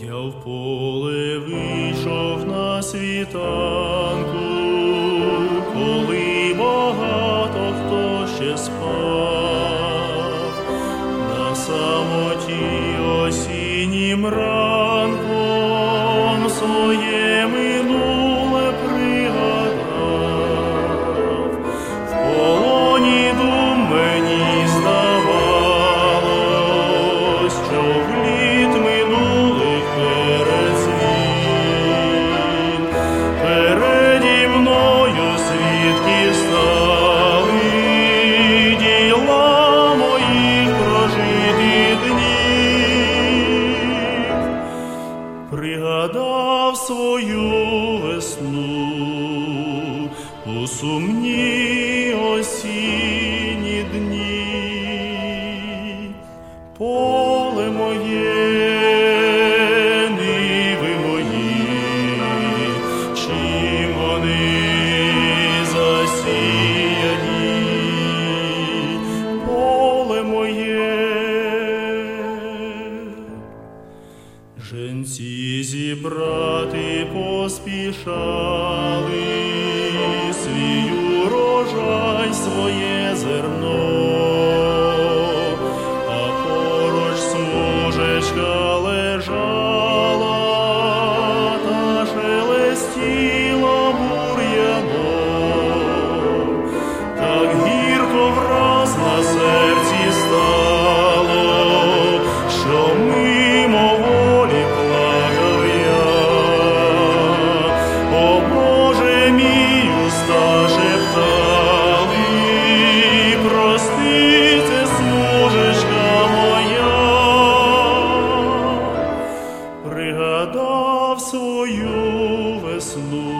Я в поле вийшов на світанку, коли багато хто ще спав, на самоті осіннім ранком своє свою весну. У сумні осінні дні, поле моє, Женці зібрати поспішали свій урожай, своє зерно, пригадав свою весну.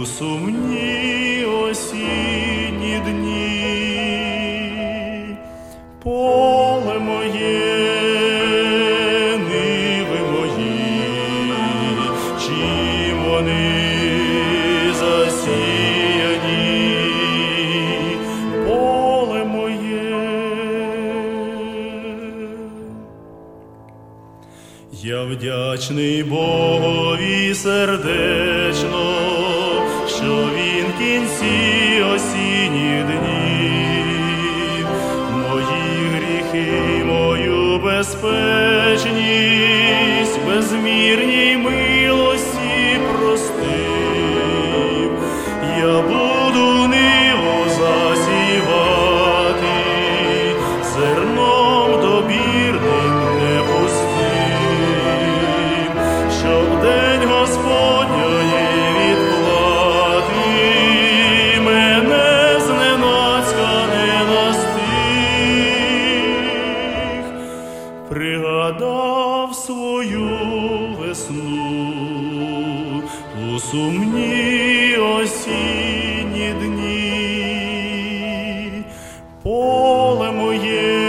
У сумній осінні вдячний Богові сердечно, що він кінці осінніх днів, мої гріхи, мою безпечність, безмірній ми сумні осінні дні, поле моє.